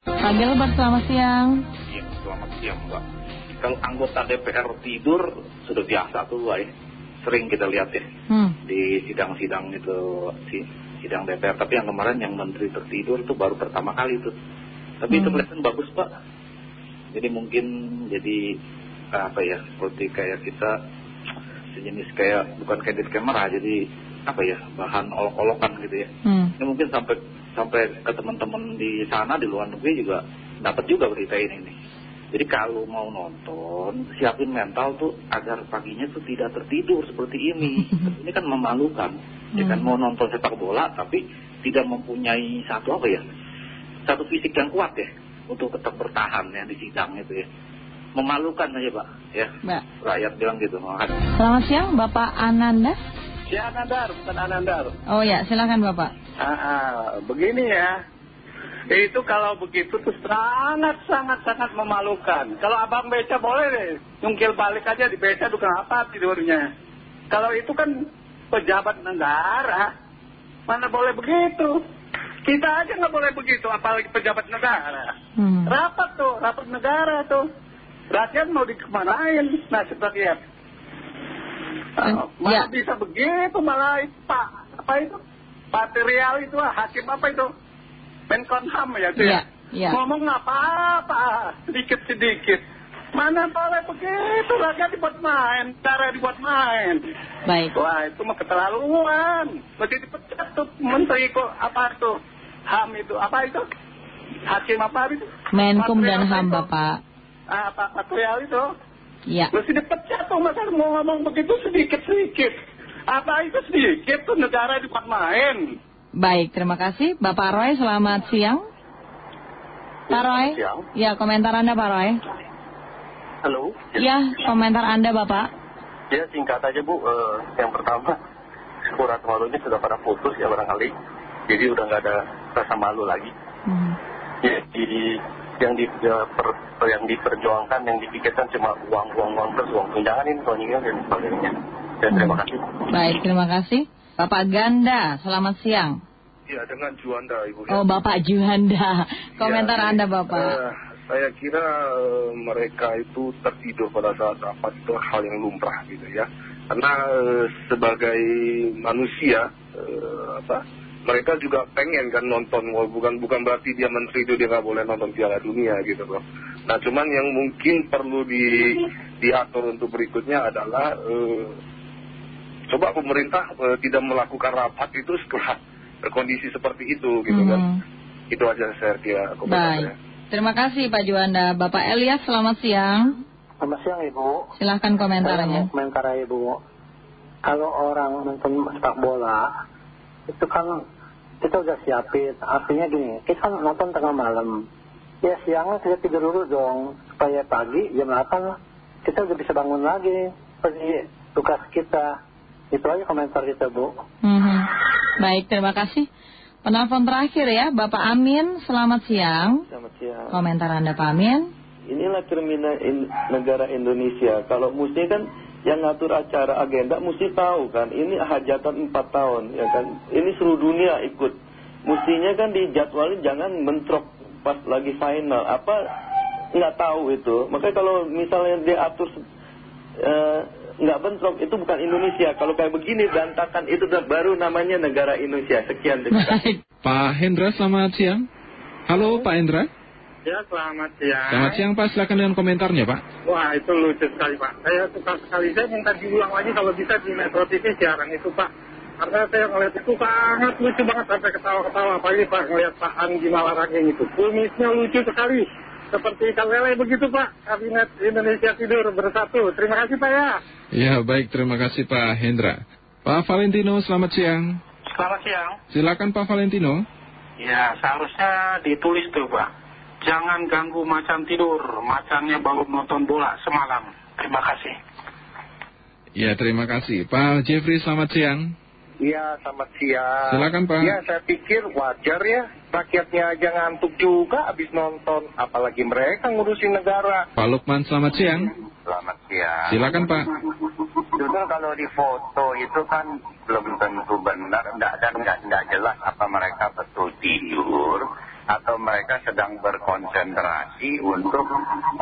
Pak Gilbert, selamat siang. Iya, selamat siang Mbak. Kalau anggota DPR tidur sudah biasa tuh Mbak ya. Sering kita lihat ya Hmm. di sidang-sidang itu si sidang DPR. Tapi yang kemarin yang menteri tertidur itu baru pertama kali tuh. Tapi itu Hmm. kelihatan bagus Pak. Jadi mungkin jadi apa ya seperti kayak kita sejenis kayak bukan kredit kamera jadi apa ya bahan olok-olokan gitu ya. Hmm. Ini mungkin sampai sampai ke teman-teman di sana di luar negeri juga dapat juga berita ini nih. Jadi kalau mau nonton siapin mental tuh agar paginya tuh tidak tertidur seperti ini. ini kan memalukan. Ya kan mau nonton sepak bola tapi tidak mempunyai satu apa ya? Satu fisik yang kuat ya untuk tetap bertahan ya di sidang itu ya. Memalukan aja Pak ya. Mbak. Rakyat bilang gitu. Selamat siang, Bapak Ananda. Si Anandar, bukan Anandar. Oh ya, silakan Bapak. Ah, ah, begini ya. Itu kalau begitu tuh sangat sangat sangat memalukan. Kalau abang beca boleh deh, nyungkil balik aja di beca juga apa tidurnya. Kalau itu kan pejabat negara, mana boleh begitu. Kita aja nggak boleh begitu, apalagi pejabat negara. Hmm. Rapat tuh, rapat negara tuh. Rakyat mau dikemanain nasib rakyat. Ah, ya. malah bisa begitu malah itu, Pak apa itu? Material itu ah, hakim apa itu? Menkumham ya itu Iya, ya iya. ngomong apa-apa sedikit sedikit mana boleh begitu rakyat dibuat main cara dibuat main. Baik. wah itu mah keterlaluan. Mesti dipecat tuh menteri kok apa itu? Ham itu apa itu? Hakim apa itu? Menkum dan HAM? Bapak. ah, apa material itu Ya. Mesti dipecat tuh masa mau ngomong begitu sedikit-sedikit. Apa itu sedikit tuh negara dibuat main. Baik, terima kasih. Bapak Roy, selamat siang. Pak Roy. siang. Ya, komentar Anda Pak Roy. Halo, Ya, komentar Anda Bapak. ya singkat aja Bu, Eh, yang pertama surat malunya sudah pada putus ya barangkali, jadi udah nggak ada rasa malu lagi. Hmm. Ya, di, yang di ya, per- yang diperjuangkan, yang dipikirkan cuma uang, uang, uang terus uang tunjangan ini, tunjangan dan sebagainya. Dan terima kasih. Baik, terima kasih. Bapak Ganda, selamat siang. Ya dengan Juanda Ibu Oh, Bapak Juhanda. Komentar Ya, Anda Bapak. eh, saya kira eh, mereka itu tertidur pada saat rapat itu hal yang lumrah gitu ya. Karena eh, sebagai manusia eh, apa mereka juga pengen kan nonton bukan bukan berarti dia menteri itu dia nggak boleh nonton Piala Dunia gitu loh. Nah cuman yang mungkin perlu di diatur untuk berikutnya adalah eh, coba pemerintah eh, tidak melakukan rapat itu setelah kondisi seperti itu gitu kan. Mhm. Itu aja saya kira komentar Baik. Terima kasih Pak Juanda. Bapak Elias, selamat siang. Selamat siang Ibu. Silahkan komentarnya. komentar Ibu. Kalau orang nonton sepak bola, itu kan kita udah siapin. Artinya gini, kita nonton tengah malam. Ya siangnya kita tidur dulu dong. Supaya pagi jam 8 kita udah bisa bangun lagi. Seperti tugas kita. Itu aja komentar kita Bu. Mhm. Baik, terima kasih. Penelpon terakhir ya, Bapak Amin, selamat siang. Selamat siang. Komentar Anda Pak Amin. Inilah kriminal in- negara Indonesia. Kalau mesti kan yang ngatur acara agenda mesti tahu kan. Ini hajatan 4 tahun ya kan. Ini seluruh dunia ikut. Mestinya kan dijadwalin jangan mentrok pas lagi final. Apa nggak tahu itu. Makanya kalau misalnya dia atur eh, nggak bentrok itu bukan Indonesia. Kalau kayak begini berantakan itu baru namanya negara Indonesia. Sekian terima kasih. Pak Hendra, selamat siang. Halo Pak Hendra. Ya selamat siang. Selamat siang Pak, silakan dengan komentarnya Pak. Wah itu lucu sekali Pak. Saya suka sekali. Saya minta diulang lagi kalau bisa di Metro TV siaran itu Pak. Karena saya ngeliat itu sangat lucu banget sampai ketawa-ketawa. Apalagi Pak ngeliat Pak Anggi Malarangeng itu. Kumisnya lucu sekali. Seperti ikan lele begitu Pak. Kabinet Indonesia tidur bersatu. Terima kasih Pak ya. Ya baik, terima kasih Pak Hendra. Pak Valentino, selamat siang. Selamat siang. Silakan Pak Valentino. Ya, seharusnya ditulis tuh, Pak. Jangan ganggu macan tidur. Macannya baru nonton bola semalam. Terima kasih. Ya terima kasih. Pak Jeffrey, selamat siang. Iya, selamat siang. Silakan Pak. Ya, saya pikir wajar ya. Rakyatnya aja ngantuk juga habis nonton. Apalagi mereka ngurusin negara. Pak Lukman, selamat siang. Selamat siang. Silakan Pak. Sebetulnya kalau di foto itu kan belum tentu benar, enggak, dan nggak jelas apa mereka betul tidur atau mereka sedang berkonsentrasi untuk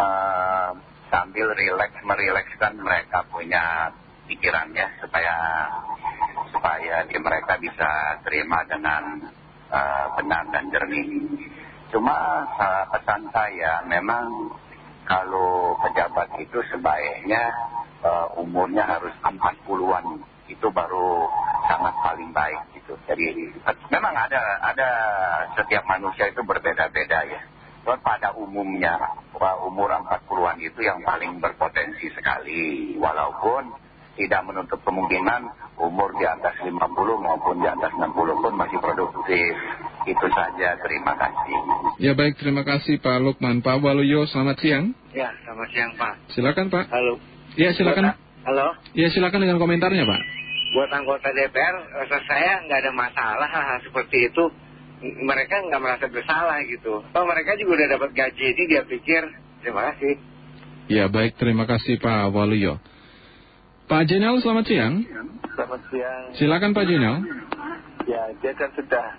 eh, sambil rileks merilekskan mereka punya pikirannya supaya supaya di mereka bisa terima dengan eh, benar dan jernih. Cuma eh, pesan saya memang kalau pejabat itu sebaiknya umurnya harus 40-an itu baru sangat paling baik gitu. Jadi memang ada ada setiap manusia itu berbeda-beda ya. Cuman pada umumnya umur 40-an itu yang paling berpotensi sekali. Walaupun tidak menutup kemungkinan umur di atas 50 maupun di atas 60 pun masih produktif. Itu saja, terima kasih. Ya baik, terima kasih Pak Lukman. Pak Waluyo, selamat siang. Ya, selamat siang Pak. Silakan Pak. Halo. Ya silakan. Halo. Ya silakan dengan komentarnya Pak. Buat anggota DPR, rasa saya nggak ada masalah hal-hal seperti itu. Mereka nggak merasa bersalah gitu. Toh mereka juga udah dapat gaji, ini dia pikir. Terima kasih. Ya baik, terima kasih Pak Waluyo. Pak Jenal, selamat siang. Selamat siang. Silakan Pak Jenal. Ya, dia kan sudah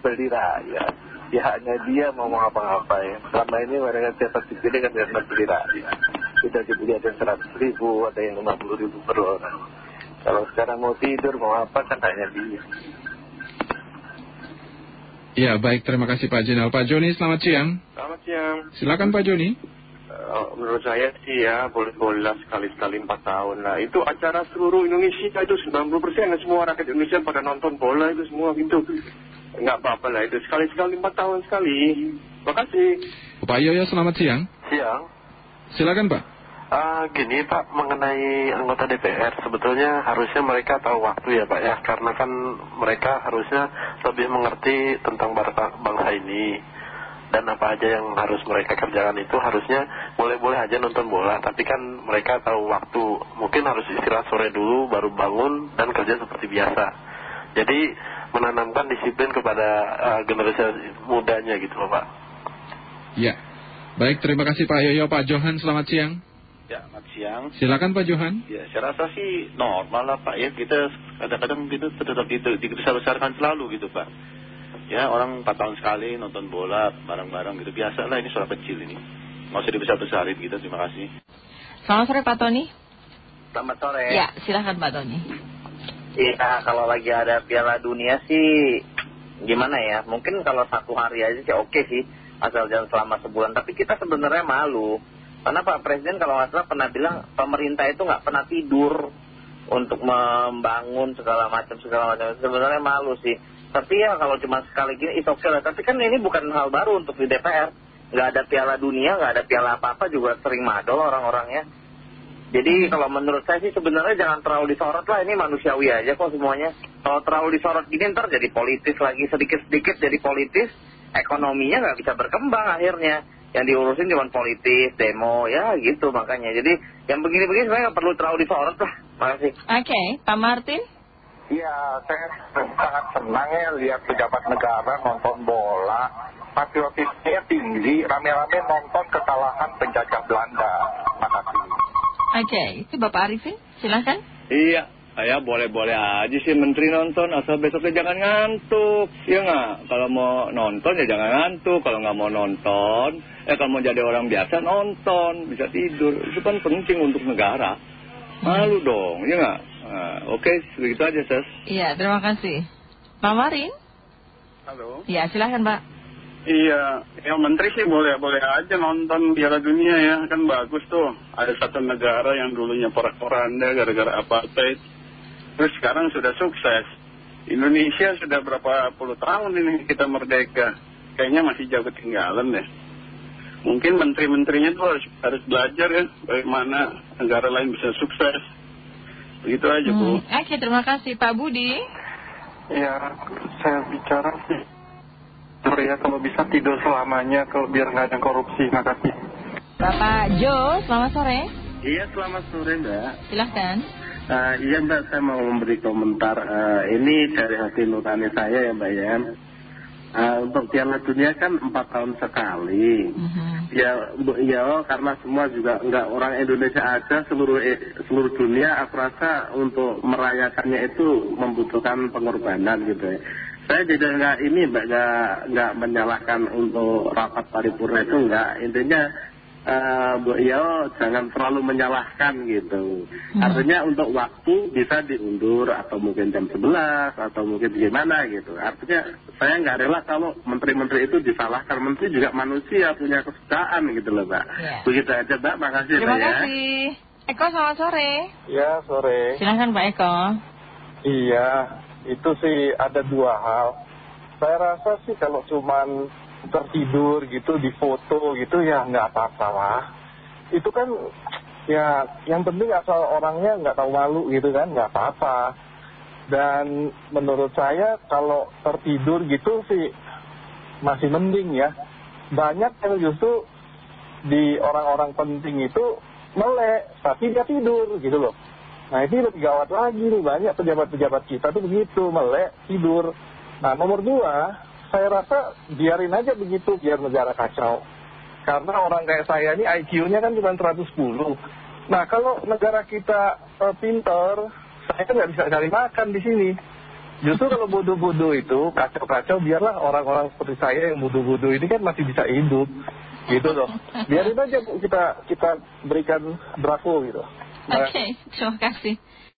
beli rakyat. Ya hanya dia mau ngapa-ngapain. Selama ini mereka dapat dipilih kan karena beli rakyat. Sudah dibeli ada 100 ribu, ada yang 50 ribu per orang. Kalau sekarang mau tidur, mau apa kan hanya dia. Ya baik, terima kasih Pak Jenal. Pak Joni, selamat siang. Selamat siang. Silakan Pak Joni. Eh, menurut saya sih ya boleh-boleh sekali-sekali 4 tahun lah. Itu acara seluruh Indonesia itu 90% semua rakyat Indonesia pada nonton bola itu semua gitu. Nggak apa-apa lah itu sekali-sekali 4 tahun sekali. Terima kasih. Pak Yoyo, selamat siang. Siang. Silakan Pak. Ah, gini Pak, mengenai anggota DPR, sebetulnya harusnya mereka tahu waktu ya Pak ya, karena kan mereka harusnya lebih mengerti tentang bangsa, ini. Dan apa aja yang harus mereka kerjakan itu harusnya boleh-boleh aja nonton bola, tapi kan mereka tahu waktu. Mungkin harus istirahat sore dulu, baru bangun dan kerja seperti biasa. Jadi menanamkan disiplin kepada ah, generasi mudanya gitu Pak. Ya. Baik, terima kasih Pak Yoyo. Pak Johan, selamat siang. Ya, selamat siang. Silakan Pak Johan. Ya, saya rasa sih normal lah Pak ya. Kita kadang-kadang gitu tetap itu dibesar-besarkan selalu gitu Pak. Ya, orang 4 tahun sekali nonton bola bareng-bareng gitu. Biasa lah ini soal kecil ini. Nggak usah dibesar-besarin gitu. Terima kasih. Selamat sore Pak Tony. Selamat sore. Ya, silahkan Pak Tony. Iya, kalau lagi ada piala dunia sih gimana ya? Mungkin kalau satu hari aja sih oke sih, asal jangan selama sebulan. Tapi kita sebenarnya malu. Karena Pak Presiden kalau nggak salah pernah bilang pemerintah itu nggak pernah tidur untuk membangun segala macam segala macam. Sebenarnya malu sih. Tapi ya kalau cuma sekali gini itu oke lah. Tapi kan ini bukan hal baru untuk di DPR. Nggak ada piala dunia, nggak ada piala apa-apa juga sering madol orang-orangnya. Jadi kalau menurut saya sih sebenarnya jangan terlalu disorot lah. Ini manusiawi aja kok semuanya. Kalau terlalu disorot gini ntar jadi politis lagi sedikit-sedikit jadi politis. Ekonominya nggak bisa berkembang akhirnya. Yang diurusin cuma politis, demo, ya gitu makanya. Jadi yang begini-begini sebenarnya nggak perlu terlalu disorot lah. Makasih. Oke, Pak Martin. Iya, saya sangat senang ya lihat pejabat negara nonton bola. Patriotisnya tinggi, rame-rame nonton kesalahan penjajah Belanda. Terima kasih. Oke, itu Bapak Arifin, silahkan. Iya, saya boleh-boleh aja sih menteri nonton asal besoknya jangan ngantuk. Iya nggak? Kalau mau nonton ya jangan ngantuk. Kalau nggak mau nonton, eh kalau mau jadi orang biasa nonton, bisa tidur. Itu kan penting untuk negara. Malu dong, iya nggak? Nah, Oke, begitu aja, Ses. Iya, terima kasih. Pak Marin. Halo. Ya, silahkan Pak. Iya, yang menteri sih boleh-boleh aja nonton Piala Dunia ya, kan bagus tuh. Ada satu negara yang dulunya porak-poranda gara-gara apartheid, terus sekarang sudah sukses. Indonesia sudah berapa puluh tahun ini kita merdeka, kayaknya masih jauh ketinggalan deh. Mungkin menteri-menterinya tuh harus, harus belajar ya, bagaimana negara lain bisa sukses. Begitu aja Bu. Hmm, Oke, terima kasih Pak Budi. Ya, saya bicara sih. Surya kalau bisa tidur selamanya kalau biar nggak ada korupsi. Makasih. Bapak Jo, selamat sore. Iya, selamat sore Mbak. Silahkan. Eh, iya Mbak, saya mau memberi komentar. Eh, ini dari hati nurani saya ya Mbak ya. Eh, untuk Piala Dunia kan empat tahun sekali. Ya, bu- ya karena semua juga nggak orang Indonesia aja seluruh eh, seluruh dunia aku rasa untuk merayakannya itu membutuhkan pengorbanan gitu ya. saya juga nggak ini Mbak, nggak nggak menyalahkan untuk rapat paripurna itu nggak intinya eh, Bu Iyo jangan terlalu menyalahkan gitu artinya untuk waktu bisa diundur atau mungkin jam 11 atau mungkin gimana gitu artinya saya nggak rela kalau menteri-menteri itu disalahkan menteri juga manusia punya kesukaan gitu loh Mbak Iya. begitu aja Mbak makasih Terima Mbak ya kasih. Eko selamat sore. Ya, sore. Silahkan Pak Eko. Iya, itu sih ada dua hal. Saya rasa sih kalau cuman tertidur gitu, di foto gitu ya nggak apa-apa lah. Itu kan ya yang penting asal orangnya nggak tahu malu gitu kan, nggak apa-apa. Dan menurut saya kalau tertidur gitu sih masih mending ya. Banyak yang justru di orang-orang penting itu melek, tapi dia tidur gitu loh. Nah ini lebih gawat lagi nih, banyak pejabat-pejabat kita tuh begitu, melek, tidur. Nah nomor dua, saya rasa biarin aja begitu biar negara kacau. Karena orang kayak saya ini IQ-nya kan cuma 110. Nah kalau negara kita eh, pinter, saya nggak bisa cari makan di sini. Justru kalau bodoh-bodoh itu, kacau-kacau, biarlah orang-orang seperti saya yang bodoh-bodoh ini kan masih bisa hidup. Gitu loh. Biarin aja kita, kita berikan bravo gitu. Oke, terima kasih.